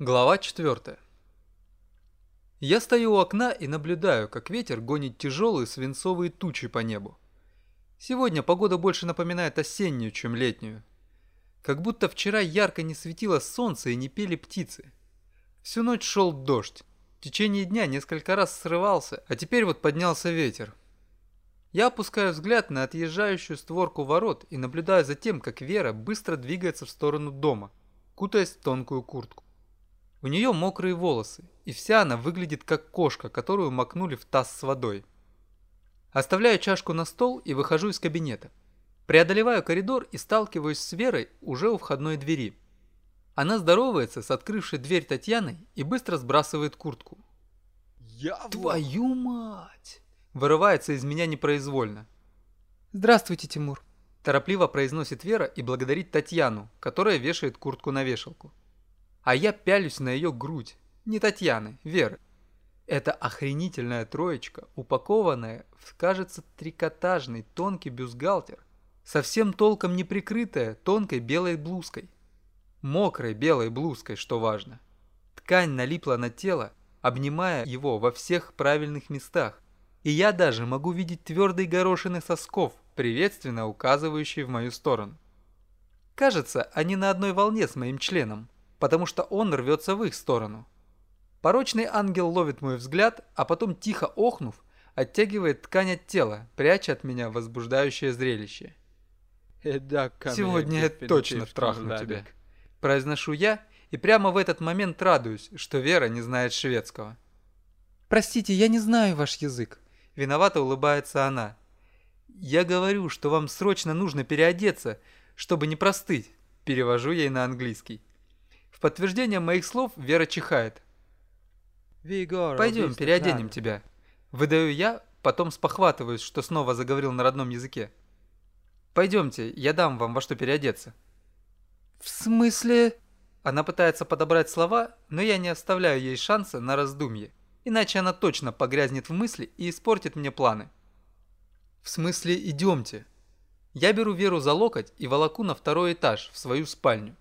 Глава 4. Я стою у окна и наблюдаю, как ветер гонит тяжелые свинцовые тучи по небу. Сегодня погода больше напоминает осеннюю, чем летнюю. Как будто вчера ярко не светило солнце и не пели птицы. Всю ночь шел дождь. В течение дня несколько раз срывался, а теперь вот поднялся ветер. Я опускаю взгляд на отъезжающую створку ворот и наблюдаю за тем, как Вера быстро двигается в сторону дома, кутаясь в тонкую куртку. У нее мокрые волосы, и вся она выглядит как кошка, которую макнули в таз с водой. Оставляю чашку на стол и выхожу из кабинета. Преодолеваю коридор и сталкиваюсь с Верой уже у входной двери. Она здоровается с открывшей дверь Татьяной и быстро сбрасывает куртку. Я «Твою мать!» Вырывается из меня непроизвольно. «Здравствуйте, Тимур!» Торопливо произносит Вера и благодарит Татьяну, которая вешает куртку на вешалку а я пялюсь на ее грудь. Не Татьяны, Веры. Это охренительная троечка, упакованная в, кажется, трикотажный тонкий бюстгальтер, совсем толком не прикрытая тонкой белой блузкой. Мокрой белой блузкой, что важно. Ткань налипла на тело, обнимая его во всех правильных местах. И я даже могу видеть твердые горошины сосков, приветственно указывающие в мою сторону. Кажется, они на одной волне с моим членом потому что он рвется в их сторону. Порочный ангел ловит мой взгляд, а потом, тихо охнув, оттягивает ткань от тела, пряча от меня возбуждающее зрелище. «Сегодня я точно трахну тебя», – произношу я, и прямо в этот момент радуюсь, что Вера не знает шведского. «Простите, я не знаю ваш язык», – виновато улыбается она. «Я говорю, что вам срочно нужно переодеться, чтобы не простыть», – перевожу ей на английский. В подтверждение моих слов Вера чихает. «Пойдем, переоденем тебя». Выдаю я, потом спохватываюсь, что снова заговорил на родном языке. «Пойдемте, я дам вам во что переодеться». «В смысле?» Она пытается подобрать слова, но я не оставляю ей шанса на раздумье, иначе она точно погрязнет в мысли и испортит мне планы. «В смысле идемте?» Я беру Веру за локоть и волоку на второй этаж, в свою спальню.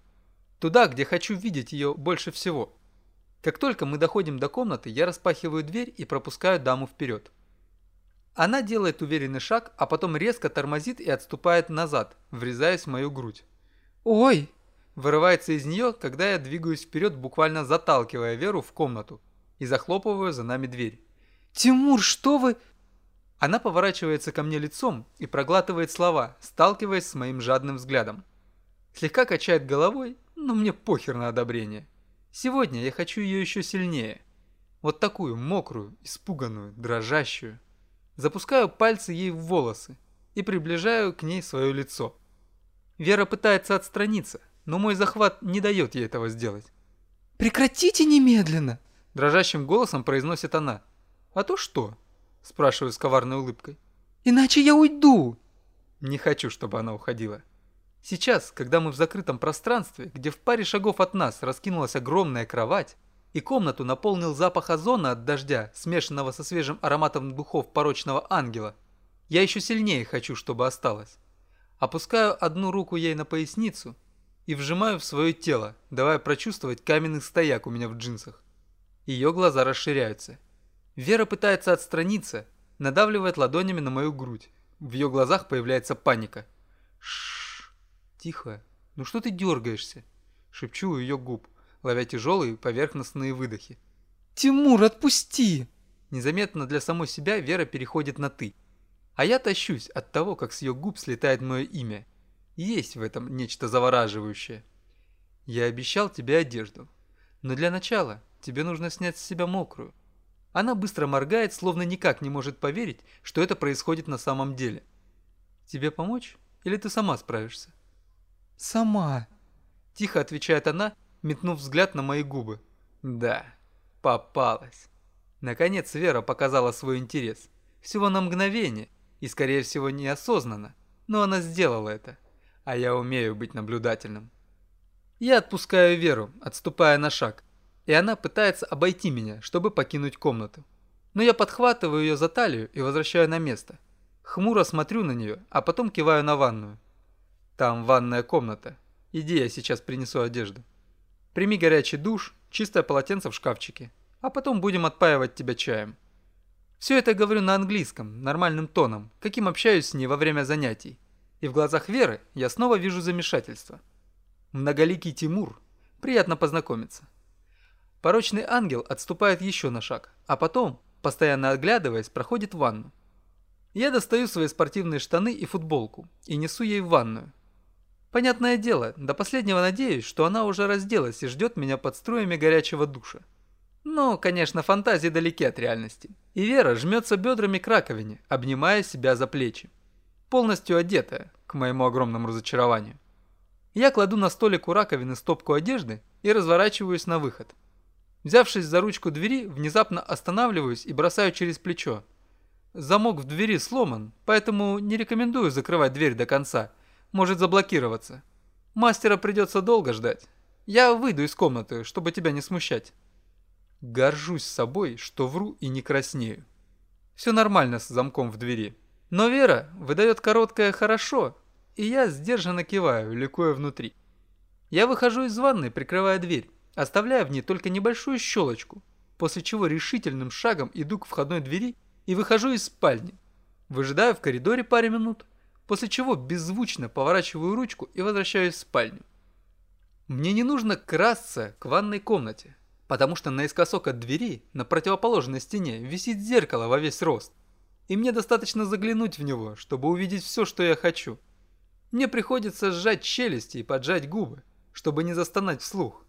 Туда, где хочу видеть ее больше всего. Как только мы доходим до комнаты, я распахиваю дверь и пропускаю даму вперед. Она делает уверенный шаг, а потом резко тормозит и отступает назад, врезаясь в мою грудь. «Ой!» Вырывается из нее, когда я двигаюсь вперед, буквально заталкивая Веру в комнату и захлопываю за нами дверь. «Тимур, что вы...» Она поворачивается ко мне лицом и проглатывает слова, сталкиваясь с моим жадным взглядом. Слегка качает головой но мне похер на одобрение. Сегодня я хочу ее еще сильнее. Вот такую, мокрую, испуганную, дрожащую. Запускаю пальцы ей в волосы и приближаю к ней свое лицо. Вера пытается отстраниться, но мой захват не дает ей этого сделать. «Прекратите немедленно!» Дрожащим голосом произносит она. «А то что?» Спрашиваю с коварной улыбкой. «Иначе я уйду!» Не хочу, чтобы она уходила. Сейчас, когда мы в закрытом пространстве, где в паре шагов от нас раскинулась огромная кровать, и комнату наполнил запах озона от дождя, смешанного со свежим ароматом духов порочного ангела, я еще сильнее хочу, чтобы осталось. Опускаю одну руку ей на поясницу и вжимаю в свое тело, давая прочувствовать каменный стояк у меня в джинсах. Ее глаза расширяются. Вера пытается отстраниться, надавливает ладонями на мою грудь. В ее глазах появляется паника. Шшш. Тихо. Ну что ты дергаешься? Шепчу у ее губ, ловя тяжелые поверхностные выдохи. «Тимур, отпусти!» Незаметно для самой себя Вера переходит на «ты». А я тащусь от того, как с ее губ слетает мое имя. Есть в этом нечто завораживающее. Я обещал тебе одежду. Но для начала тебе нужно снять с себя мокрую. Она быстро моргает, словно никак не может поверить, что это происходит на самом деле. Тебе помочь? Или ты сама справишься? «Сама», – тихо отвечает она, метнув взгляд на мои губы. «Да, попалась». Наконец Вера показала свой интерес. Всего на мгновение, и скорее всего неосознанно, но она сделала это. А я умею быть наблюдательным. Я отпускаю Веру, отступая на шаг, и она пытается обойти меня, чтобы покинуть комнату. Но я подхватываю ее за талию и возвращаю на место. Хмуро смотрю на нее, а потом киваю на ванную. Там ванная комната. Иди, я сейчас принесу одежду. Прими горячий душ чистое полотенце в шкафчике, а потом будем отпаивать тебя чаем. Все это говорю на английском, нормальным тоном, каким общаюсь с ней во время занятий. И в глазах Веры я снова вижу замешательство. Многоликий Тимур. Приятно познакомиться. Порочный ангел отступает еще на шаг, а потом, постоянно оглядываясь, проходит в ванну. Я достаю свои спортивные штаны и футболку и несу ей в ванную. Понятное дело, до последнего надеюсь, что она уже разделась и ждет меня под струями горячего душа. Но, конечно, фантазии далеки от реальности. И Вера жмется бедрами к раковине, обнимая себя за плечи. Полностью одетая, к моему огромному разочарованию. Я кладу на столик у раковины стопку одежды и разворачиваюсь на выход. Взявшись за ручку двери, внезапно останавливаюсь и бросаю через плечо. Замок в двери сломан, поэтому не рекомендую закрывать дверь до конца. Может заблокироваться. Мастера придется долго ждать. Я выйду из комнаты, чтобы тебя не смущать. Горжусь собой, что вру и не краснею. Все нормально с замком в двери. Но Вера выдает короткое «хорошо», и я сдержанно киваю, ликуя внутри. Я выхожу из ванной, прикрывая дверь, оставляя в ней только небольшую щелочку, после чего решительным шагом иду к входной двери и выхожу из спальни. Выжидаю в коридоре пару минут, после чего беззвучно поворачиваю ручку и возвращаюсь в спальню. Мне не нужно красться к ванной комнате потому что наискосок от двери, на противоположной стене, висит зеркало во весь рост. И мне достаточно заглянуть в него, чтобы увидеть все, что я хочу. Мне приходится сжать челюсти и поджать губы, чтобы не застонать вслух.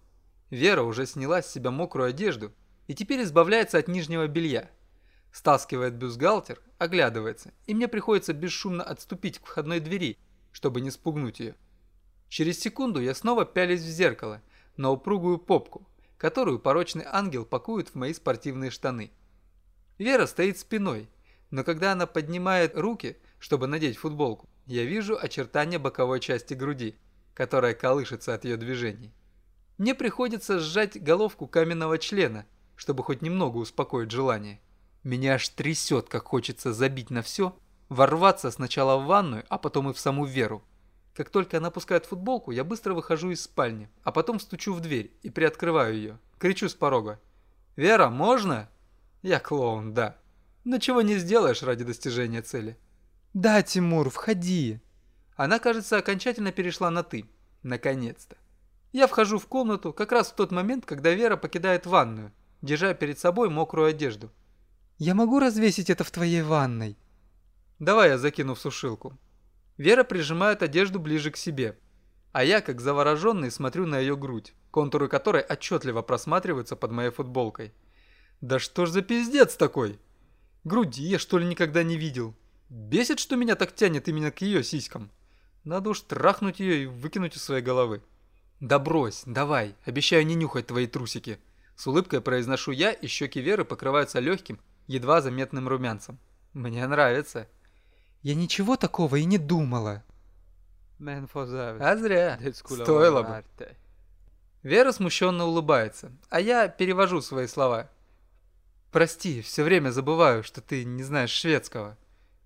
Вера уже сняла с себя мокрую одежду и теперь избавляется от нижнего белья. Стаскивает бюстгальтер, оглядывается, и мне приходится бесшумно отступить к входной двери, чтобы не спугнуть ее. Через секунду я снова пялюсь в зеркало, на упругую попку, которую порочный ангел пакует в мои спортивные штаны. Вера стоит спиной, но когда она поднимает руки, чтобы надеть футболку, я вижу очертания боковой части груди, которая колышется от ее движений. Мне приходится сжать головку каменного члена, чтобы хоть немного успокоить желание. Меня аж трясет, как хочется забить на все, ворваться сначала в ванную, а потом и в саму Веру. Как только она пускает футболку, я быстро выхожу из спальни, а потом стучу в дверь и приоткрываю ее. Кричу с порога. «Вера, можно?» Я клоун, да. Но чего не сделаешь ради достижения цели. «Да, Тимур, входи». Она, кажется, окончательно перешла на «ты». Наконец-то. Я вхожу в комнату как раз в тот момент, когда Вера покидает ванную, держа перед собой мокрую одежду. «Я могу развесить это в твоей ванной?» «Давай я закину в сушилку». Вера прижимает одежду ближе к себе, а я, как завороженный, смотрю на ее грудь, контуры которой отчетливо просматриваются под моей футболкой. Да что ж за пиздец такой? Груди я что ли никогда не видел? Бесит, что меня так тянет именно к ее сиськам. Надо уж трахнуть ее и выкинуть из своей головы. Да брось, давай, обещаю не нюхать твои трусики. С улыбкой произношу я, и щеки Веры покрываются легким, едва заметным румянцем. Мне нравится. Я ничего такого и не думала. А зря. Стоило бы. Вера смущенно улыбается, а я перевожу свои слова. Прости, все время забываю, что ты не знаешь шведского.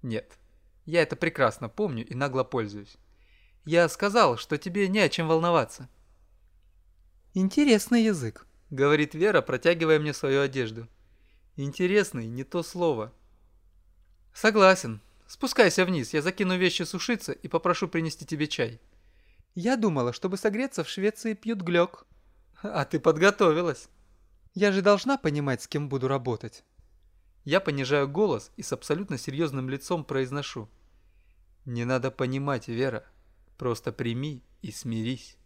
Нет, я это прекрасно помню и нагло пользуюсь. Я сказал, что тебе не о чем волноваться. Интересный язык, говорит Вера, протягивая мне свою одежду. Интересный, не то слово. Согласен, Спускайся вниз, я закину вещи сушиться и попрошу принести тебе чай. Я думала, чтобы согреться, в Швеции пьют глёк. А ты подготовилась. Я же должна понимать, с кем буду работать. Я понижаю голос и с абсолютно серьезным лицом произношу. Не надо понимать, Вера. Просто прими и смирись.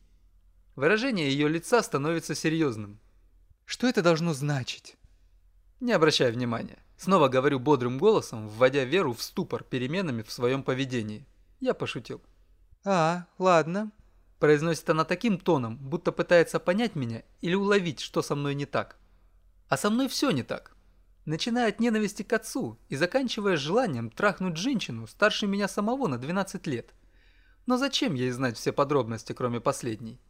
Выражение ее лица становится серьезным. Что это должно значить? Не обращай внимания. Снова говорю бодрым голосом, вводя Веру в ступор переменами в своем поведении. Я пошутил. «А, ладно», – произносит она таким тоном, будто пытается понять меня или уловить, что со мной не так. А со мной все не так. Начиная от ненависти к отцу и заканчивая желанием трахнуть женщину старше меня самого на 12 лет. Но зачем ей знать все подробности, кроме последней?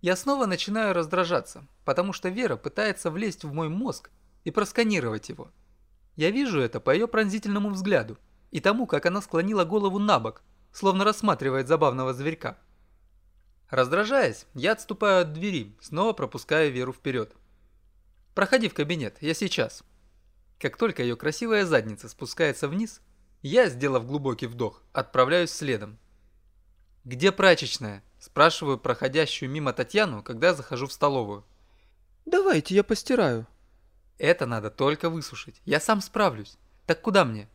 Я снова начинаю раздражаться, потому что Вера пытается влезть в мой мозг и просканировать его. Я вижу это по ее пронзительному взгляду и тому, как она склонила голову на бок, словно рассматривает забавного зверька. Раздражаясь, я отступаю от двери, снова пропуская Веру вперед. Проходи в кабинет, я сейчас. Как только ее красивая задница спускается вниз, я, сделав глубокий вдох, отправляюсь следом. «Где прачечная?» – спрашиваю проходящую мимо Татьяну, когда захожу в столовую. «Давайте я постираю». «Это надо только высушить. Я сам справлюсь. Так куда мне?»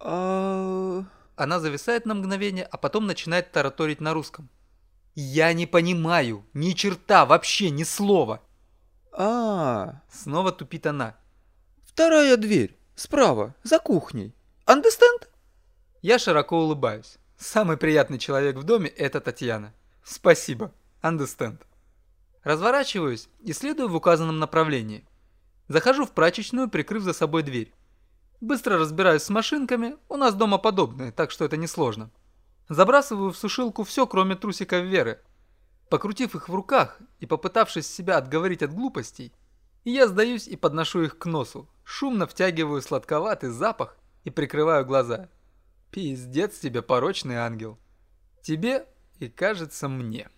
«А...» Она зависает на мгновение, а потом начинает тараторить на русском. «Я не понимаю! Ни черта! Вообще ни слова!» а Снова тупит она. Вторая дверь. Справа, за кухней. Understand? Я широко улыбаюсь. Самый приятный человек в доме – это Татьяна. Спасибо. Understand. Разворачиваюсь и следую в указанном направлении. Захожу в прачечную, прикрыв за собой дверь. Быстро разбираюсь с машинками, у нас дома подобные, так что это несложно. Забрасываю в сушилку все, кроме трусиков Веры. Покрутив их в руках и попытавшись себя отговорить от глупостей, я сдаюсь и подношу их к носу, шумно втягиваю сладковатый запах и прикрываю глаза. Пиздец тебе порочный ангел. Тебе и кажется мне.